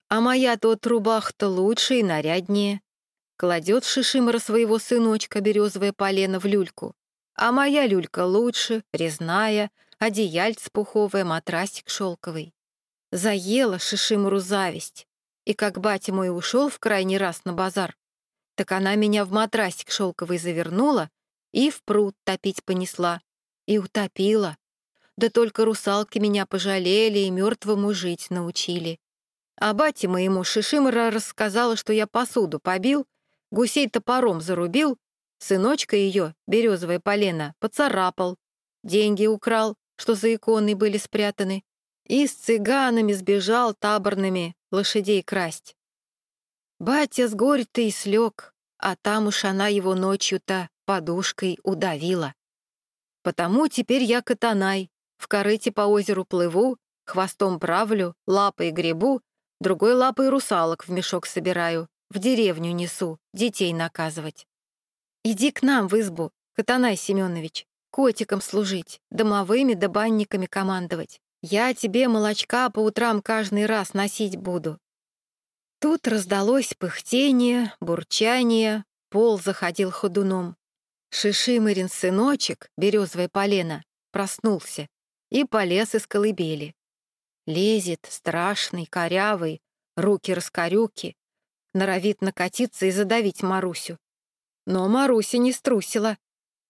А моя тот рубах-то лучше и наряднее. Кладет Шишимара своего сыночка березовое полено в люльку. А моя люлька лучше, резная, одеяльц пуховое, матрасик шелковый. Заела Шишимару зависть. И как батя мой ушел в крайний раз на базар, так она меня в матрасик шелковый завернула и в пруд топить понесла. И утопила. Да только русалки меня пожалели и мертвому жить научили. А бате моему Шишимара рассказала, что я посуду побил, гусей топором зарубил, сыночка ее, березовое полено, поцарапал, деньги украл, что за иконы были спрятаны, и с цыганами сбежал таборными лошадей красть. Батя с горь-то и слег, а там уж она его ночью-то подушкой удавила. Потому теперь я катанай, в корыте по озеру плыву, хвостом правлю, лапой гребу, другой лапой русалок в мешок собираю, в деревню несу, детей наказывать. Иди к нам в избу, Катанай Семенович, котиком служить, домовыми да банниками командовать. Я тебе молочка по утрам каждый раз носить буду. Тут раздалось пыхтение, бурчание, пол заходил ходуном. Шишимырин сыночек, березовое полено, проснулся и полез из колыбели. Лезет, страшный, корявый, руки-раскорюки, норовит накатиться и задавить Марусю. Но Маруся не струсила.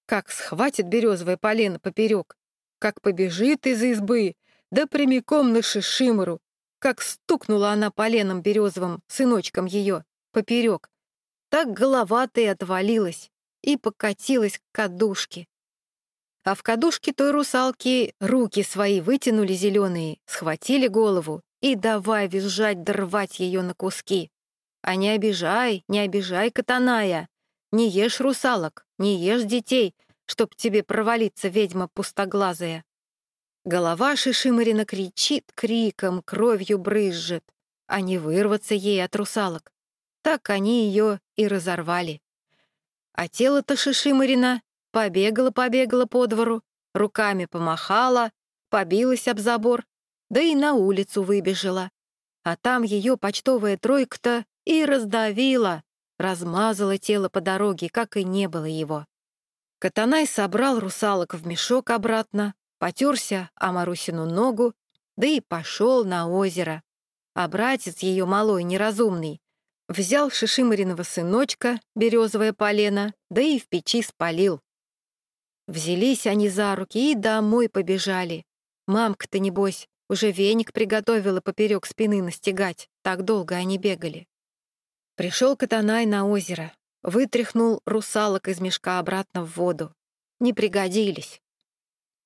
Как схватит березовое полено поперек, как побежит из избы, да прямиком на Шишимору, как стукнула она поленом березовым, сыночком ее, поперек, так голова-то и отвалилась и покатилась к кадушке. А в кадушке той русалки руки свои вытянули зеленые, схватили голову и давай визжать да рвать ее на куски. А не обижай, не обижай, катаная. Не ешь русалок, не ешь детей, чтоб тебе провалиться, ведьма пустоглазая. Голова Шишимарина кричит криком, кровью брызжет, а не вырваться ей от русалок. Так они ее и разорвали. А тело-то Шишимарина побегало-побегало по двору, руками помахала, побилась об забор, да и на улицу выбежала. А там ее почтовая тройка-то и раздавила, размазала тело по дороге, как и не было его. Катанай собрал русалок в мешок обратно, потерся о Марусину ногу, да и пошел на озеро. А братец ее малой неразумный взял Шишимариного сыночка, березовое полено, да и в печи спалил. Взялись они за руки и домой побежали. Мамка-то, небось, уже веник приготовила поперек спины настигать, так долго они бегали. Пришел Катанай на озеро, вытряхнул русалок из мешка обратно в воду. Не пригодились.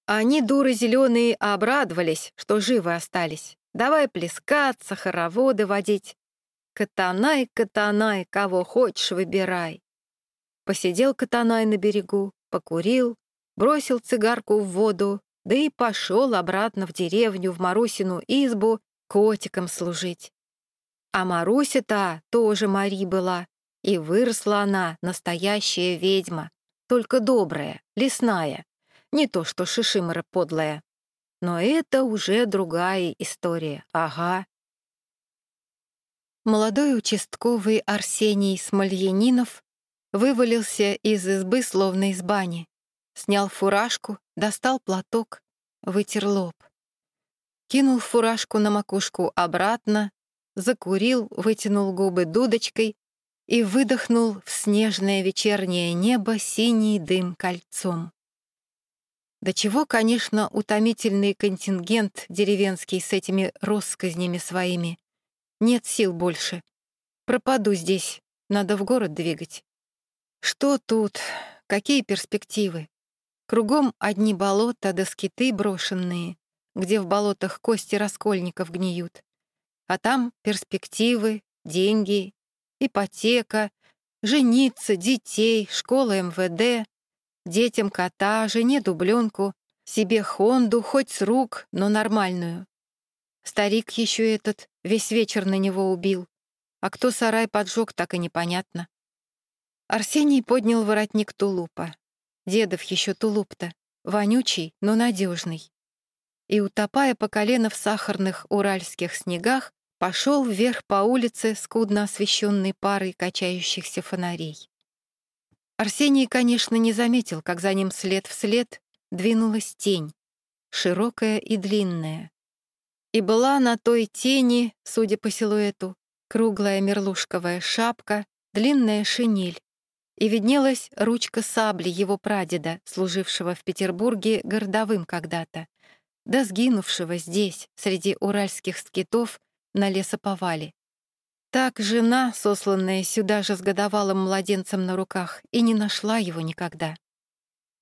Они, дуры зеленые, обрадовались, что живы остались. Давай плескаться, хороводы водить. Катанай, катанай, кого хочешь, выбирай. Посидел Катанай на берегу, покурил, бросил цигарку в воду, да и пошел обратно в деревню, в Марусину избу, котиком служить. А Маруся-то тоже Мари была, и выросла она, настоящая ведьма, только добрая, лесная, не то что Шишимара подлая. Но это уже другая история, ага. Молодой участковый Арсений Смольянинов вывалился из избы, словно из бани. Снял фуражку, достал платок, вытер лоб. Кинул фуражку на макушку обратно, закурил, вытянул губы дудочкой и выдохнул в снежное вечернее небо синий дым кольцом. До чего, конечно, утомительный контингент деревенский с этими россказнями своими. Нет сил больше. Пропаду здесь, надо в город двигать. Что тут? Какие перспективы? Кругом одни болота да скиты брошенные, где в болотах кости раскольников гниют. А там перспективы, деньги, ипотека, жениться, детей, школа МВД, Детям кота, жене дубленку, себе Хонду, хоть с рук, но нормальную. Старик еще этот весь вечер на него убил. А кто сарай поджег, так и непонятно. Арсений поднял воротник тулупа. Дедов еще тулуп-то. Вонючий, но надежный. И, утопая по колено в сахарных уральских снегах, пошел вверх по улице, скудно освещенной парой качающихся фонарей. Арсений, конечно, не заметил, как за ним след в след двинулась тень, широкая и длинная. И была на той тени, судя по силуэту, круглая мерлушковая шапка, длинная шинель, и виднелась ручка сабли его прадеда, служившего в Петербурге городовым когда-то, да сгинувшего здесь, среди уральских скитов, на лесоповале. Так жена, сосланная сюда же с годовалым младенцем на руках, и не нашла его никогда.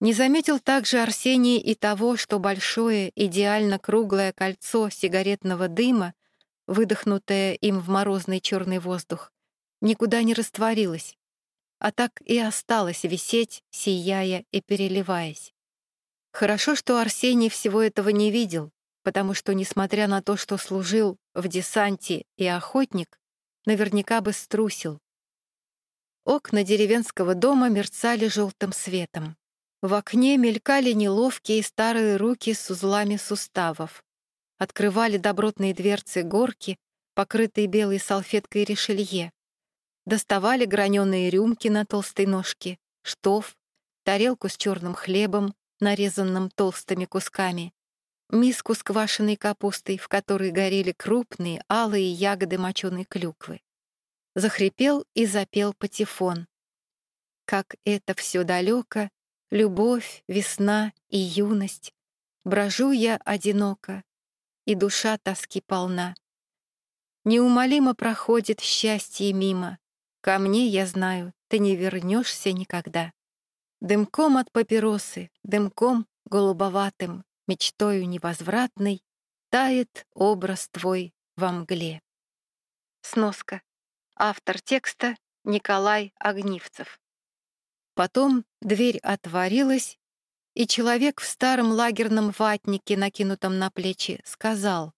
Не заметил также Арсений и того, что большое, идеально круглое кольцо сигаретного дыма, выдохнутое им в морозный черный воздух, никуда не растворилось, а так и осталось висеть, сияя и переливаясь. Хорошо, что Арсений всего этого не видел, потому что, несмотря на то, что служил в десанте и охотник, наверняка бы струсил. Окна деревенского дома мерцали желтым светом. В окне мелькали неловкие старые руки с узлами суставов. Открывали добротные дверцы горки, покрытые белой салфеткой решелье. Доставали граненые рюмки на толстой ножке, штоф, тарелку с черным хлебом, нарезанным толстыми кусками, миску с квашеной капустой, в которой горели крупные алые ягоды моченой клюквы. Захрипел и запел патефон. Как это все далеко, любовь, весна и юность. Брожу я одиноко, и душа тоски полна. Неумолимо проходит счастье мимо. Ко мне, я знаю, ты не вернешься никогда. Дымком от папиросы, дымком голубоватым, мечтою невозвратной, тает образ твой во мгле. Сноска. Автор текста Николай Огнивцев. Потом дверь отворилась, и человек в старом лагерном ватнике, накинутом на плечи, сказал,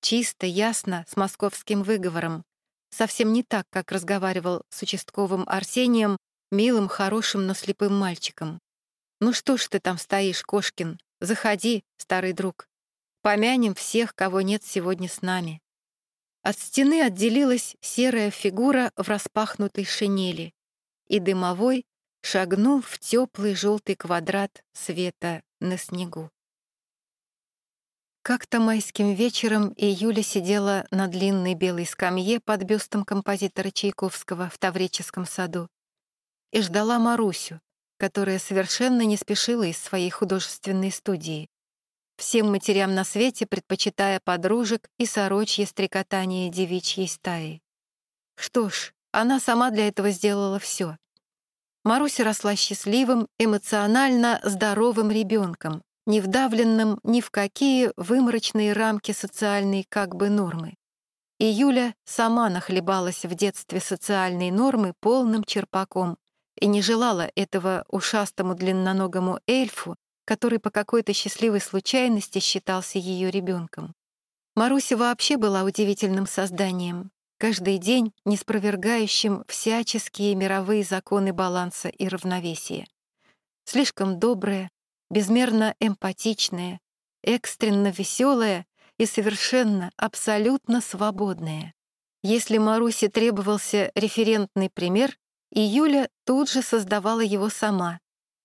чисто, ясно, с московским выговором, совсем не так, как разговаривал с участковым Арсением милым, хорошим, но слепым мальчиком. «Ну что ж ты там стоишь, Кошкин? Заходи, старый друг. Помянем всех, кого нет сегодня с нами». От стены отделилась серая фигура в распахнутой шинели, и дымовой шагнул в теплый желтый квадрат света на снегу. Как-то майским вечером Июля сидела на длинной белой скамье под бюстом композитора Чайковского в Таврическом саду и ждала Марусю, которая совершенно не спешила из своей художественной студии, всем матерям на свете предпочитая подружек и сорочье стрекотание девичьей стаи. Что ж, она сама для этого сделала все. Маруся росла счастливым, эмоционально здоровым ребенком, не вдавленным ни в какие выморочные рамки социальной как бы нормы. И Юля сама нахлебалась в детстве социальной нормы полным черпаком, и не желала этого ушастому длинноногому эльфу, который по какой-то счастливой случайности считался ее ребенком. Маруся вообще была удивительным созданием, каждый день не спровергающим всяческие мировые законы баланса и равновесия. Слишком добрая, безмерно эмпатичная, экстренно веселая и совершенно, абсолютно свободная. Если Марусе требовался референтный пример, и Юля тут же создавала его сама.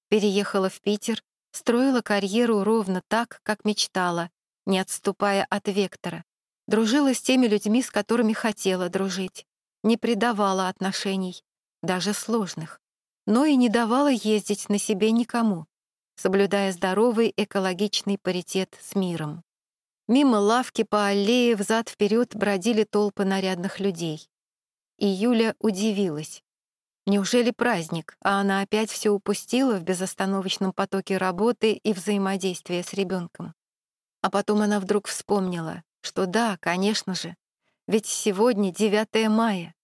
Переехала в Питер, строила карьеру ровно так, как мечтала, не отступая от вектора. Дружила с теми людьми, с которыми хотела дружить. Не предавала отношений, даже сложных. Но и не давала ездить на себе никому, соблюдая здоровый экологичный паритет с миром. Мимо лавки по аллее взад-вперед бродили толпы нарядных людей. И Юля удивилась. Неужели праздник, а она опять все упустила в безостановочном потоке работы и взаимодействия с ребенком? А потом она вдруг вспомнила, что да, конечно же, ведь сегодня 9 мая.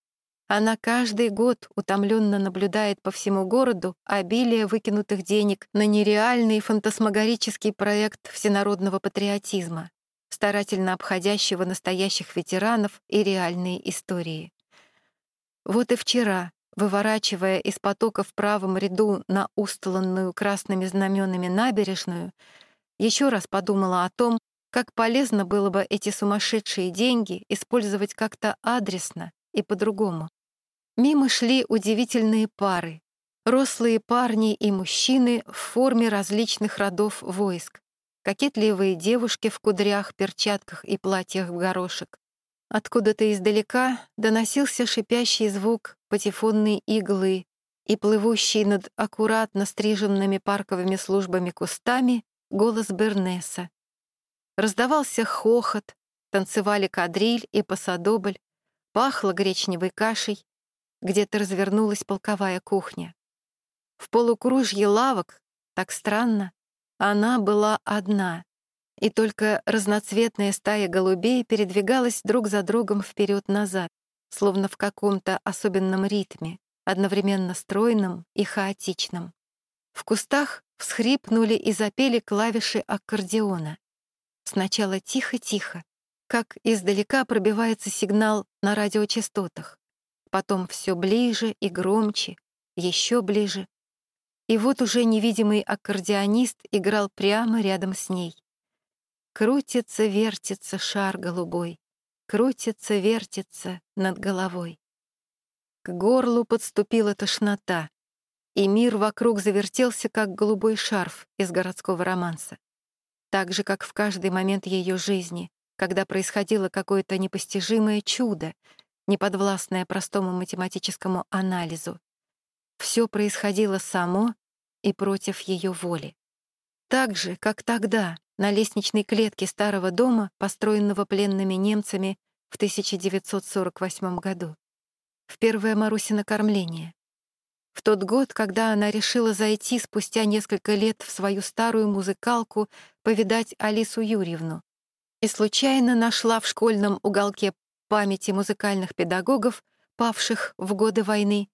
Она каждый год утомленно наблюдает по всему городу обилие выкинутых денег на нереальный фантасмагорический проект всенародного патриотизма, старательно обходящего настоящих ветеранов и реальные истории. Вот и вчера выворачивая из потока в правом ряду на устланную красными знаменами набережную, еще раз подумала о том, Как полезно было бы эти сумасшедшие деньги использовать как-то адресно и по-другому. Мимо шли удивительные пары. Рослые парни и мужчины в форме различных родов войск. Кокетливые девушки в кудрях, перчатках и платьях в горошек. Откуда-то издалека доносился шипящий звук патефонной иглы и плывущий над аккуратно стриженными парковыми службами кустами голос Бернеса. Раздавался хохот, танцевали кадриль и посадобль, пахло гречневой кашей, где-то развернулась полковая кухня. В полукружье лавок, так странно, она была одна, и только разноцветная стая голубей передвигалась друг за другом вперед назад словно в каком-то особенном ритме, одновременно стройном и хаотичном. В кустах всхрипнули и запели клавиши аккордеона. Сначала тихо-тихо, как издалека пробивается сигнал на радиочастотах, потом все ближе и громче, еще ближе. И вот уже невидимый аккордеонист играл прямо рядом с ней. Крутится, вертится шар голубой, крутится, вертится над головой. К горлу подступила тошнота, и мир вокруг завертелся, как голубой шарф из городского романса. Так же, как в каждый момент ее жизни, когда происходило какое-то непостижимое чудо, неподвластное простому математическому анализу. Все происходило само и против ее воли. Так же, как тогда, на лестничной клетке старого дома, построенного пленными немцами в 1948 году, в первое Марусино кормление. В тот год, когда она решила зайти спустя несколько лет в свою старую музыкалку повидать Алису Юрьевну и случайно нашла в школьном уголке памяти музыкальных педагогов, павших в годы войны,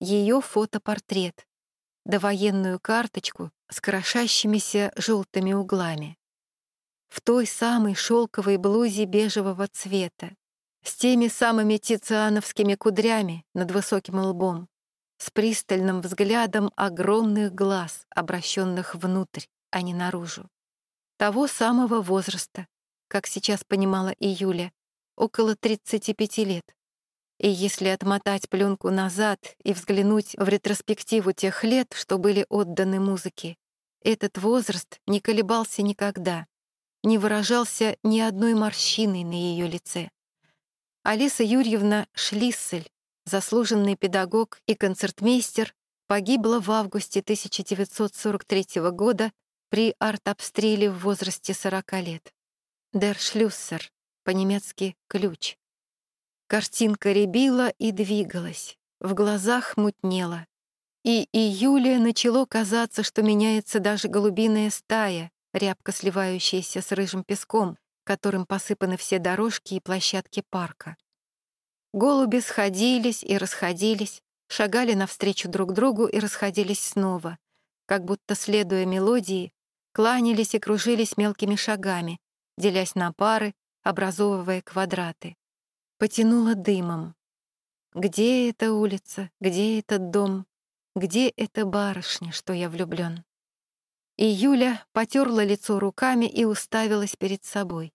ее фотопортрет, довоенную карточку с крошащимися желтыми углами в той самой шелковой блузе бежевого цвета, с теми самыми тициановскими кудрями над высоким лбом, с пристальным взглядом огромных глаз, обращенных внутрь, а не наружу. Того самого возраста, как сейчас понимала и Юля, около 35 лет. И если отмотать пленку назад и взглянуть в ретроспективу тех лет, что были отданы музыке, этот возраст не колебался никогда, не выражался ни одной морщиной на ее лице. Алиса Юрьевна Шлиссель, заслуженный педагог и концертмейстер, погибла в августе 1943 года при артобстреле в возрасте 40 лет. «Дер Шлюссер», по-немецки «ключ». Картинка рябила и двигалась, в глазах мутнело. И июля начало казаться, что меняется даже голубиная стая, рябко сливающаяся с рыжим песком, которым посыпаны все дорожки и площадки парка. Голуби сходились и расходились, шагали навстречу друг другу и расходились снова, как будто, следуя мелодии, кланялись и кружились мелкими шагами, делясь на пары, образовывая квадраты. Потянуло дымом. Где эта улица? Где этот дом? Где эта барышня, что я влюблен? И Юля потерла лицо руками и уставилась перед собой.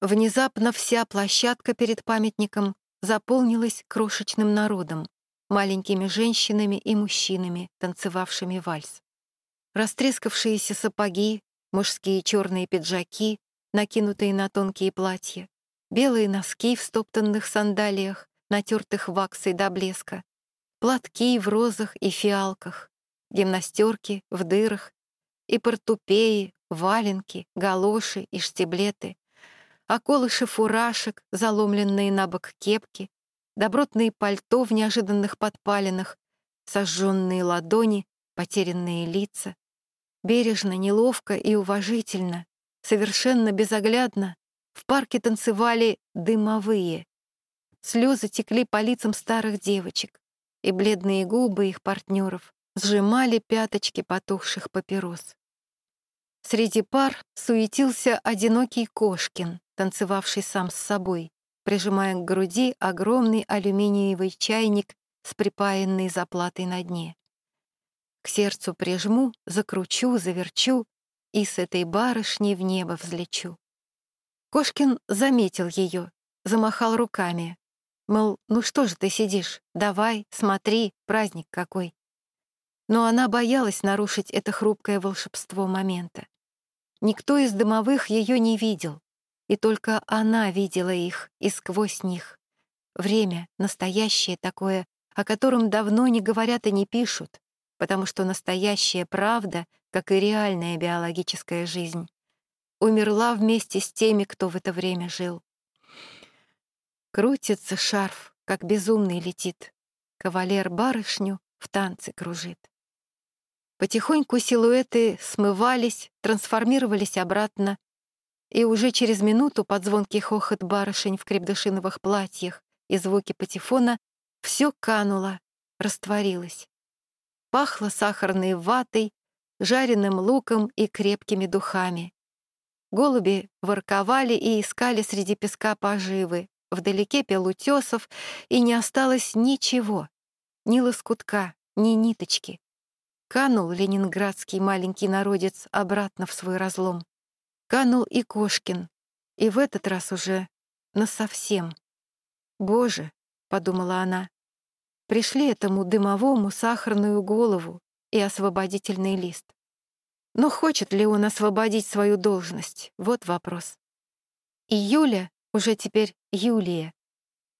Внезапно вся площадка перед памятником заполнилась крошечным народом, маленькими женщинами и мужчинами, танцевавшими вальс. Растрескавшиеся сапоги, мужские черные пиджаки, накинутые на тонкие платья, белые носки в стоптанных сандалиях, натертых ваксой до блеска, платки в розах и фиалках, гимнастерки в дырах и портупеи, валенки, галоши и штиблеты, околыши фуражек, заломленные на бок кепки, добротные пальто в неожиданных подпалинах, сожженные ладони, потерянные лица. Бережно, неловко и уважительно, совершенно безоглядно в парке танцевали дымовые. Слезы текли по лицам старых девочек, и бледные губы их партнеров сжимали пяточки потухших папирос. Среди пар суетился одинокий Кошкин, танцевавший сам с собой, прижимая к груди огромный алюминиевый чайник с припаянной заплатой на дне. К сердцу прижму, закручу, заверчу и с этой барышней в небо взлечу. Кошкин заметил ее, замахал руками. Мол, ну что же ты сидишь? Давай, смотри, праздник какой. Но она боялась нарушить это хрупкое волшебство момента. Никто из дымовых ее не видел, и только она видела их и сквозь них. Время настоящее такое, о котором давно не говорят и не пишут, потому что настоящая правда, как и реальная биологическая жизнь, умерла вместе с теми, кто в это время жил. Крутится шарф, как безумный летит. Кавалер барышню в танце кружит. Потихоньку силуэты смывались, трансформировались обратно, и уже через минуту под звонкий хохот барышень в крепдышиновых платьях и звуки патефона все кануло, растворилось. Пахло сахарной ватой, жареным луком и крепкими духами. Голуби ворковали и искали среди песка поживы, Вдалеке пел утесов, и не осталось ничего, ни лоскутка, ни ниточки. Канул ленинградский маленький народец обратно в свой разлом. Канул и Кошкин, и в этот раз уже насовсем. «Боже!» — подумала она. «Пришли этому дымовому сахарную голову и освободительный лист. Но хочет ли он освободить свою должность? Вот вопрос. И Юля уже теперь Юлия,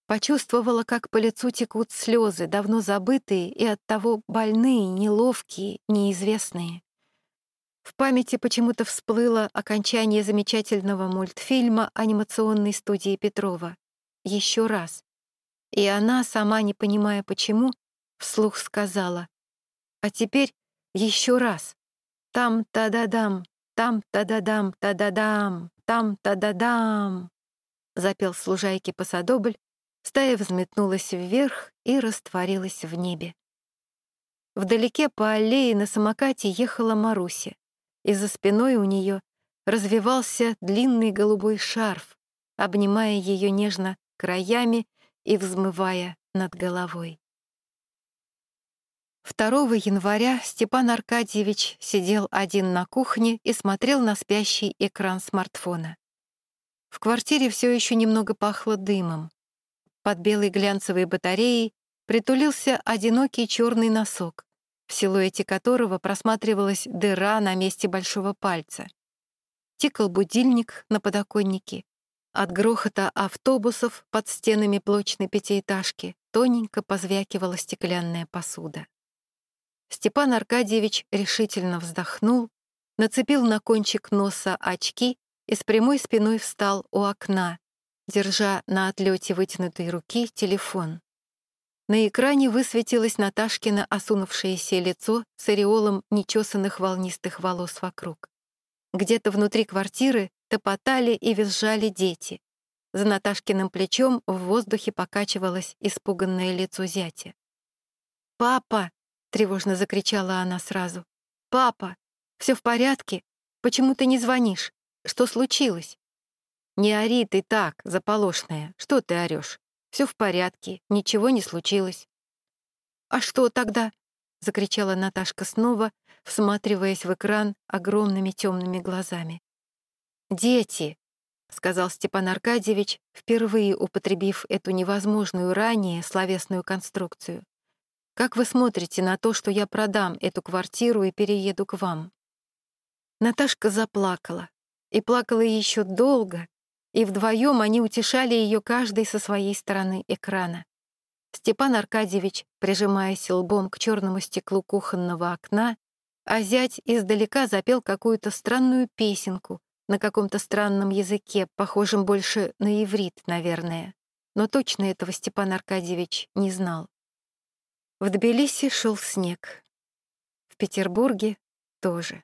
почувствовала, как по лицу текут слезы, давно забытые и оттого больные, неловкие, неизвестные. В памяти почему-то всплыло окончание замечательного мультфильма анимационной студии Петрова. Еще раз. И она, сама не понимая почему, вслух сказала. А теперь еще раз. Там-та-да-дам, там-та-да-дам, та-да-дам, там-та-да-дам. — запел служайки посадобль, стая взметнулась вверх и растворилась в небе. Вдалеке по аллее на самокате ехала Маруся, и за спиной у нее развивался длинный голубой шарф, обнимая ее нежно краями и взмывая над головой. 2 января Степан Аркадьевич сидел один на кухне и смотрел на спящий экран смартфона. В квартире все еще немного пахло дымом. Под белой глянцевой батареей притулился одинокий черный носок, в силуэте которого просматривалась дыра на месте большого пальца. Тикал будильник на подоконнике. От грохота автобусов под стенами блочной пятиэтажки тоненько позвякивала стеклянная посуда. Степан Аркадьевич решительно вздохнул, нацепил на кончик носа очки и с прямой спиной встал у окна, держа на отлете вытянутой руки телефон. На экране высветилось Наташкино осунувшееся лицо с ореолом нечесанных волнистых волос вокруг. Где-то внутри квартиры топотали и визжали дети. За Наташкиным плечом в воздухе покачивалось испуганное лицо зятя. «Папа!» — тревожно закричала она сразу. «Папа! Все в порядке? Почему ты не звонишь? Что случилось? Не ори ты так, заполошная. Что ты орешь? Все в порядке, ничего не случилось. А что тогда? закричала Наташка снова, всматриваясь в экран огромными темными глазами. Дети, сказал Степан Аркадьевич, впервые употребив эту невозможную ранее словесную конструкцию. Как вы смотрите на то, что я продам эту квартиру и перееду к вам? Наташка заплакала, и плакала еще долго, и вдвоем они утешали ее каждый со своей стороны экрана. Степан Аркадьевич, прижимаясь лбом к черному стеклу кухонного окна, а зять издалека запел какую-то странную песенку на каком-то странном языке, похожем больше на иврит, наверное. Но точно этого Степан Аркадьевич не знал. В Тбилиси шел снег. В Петербурге тоже.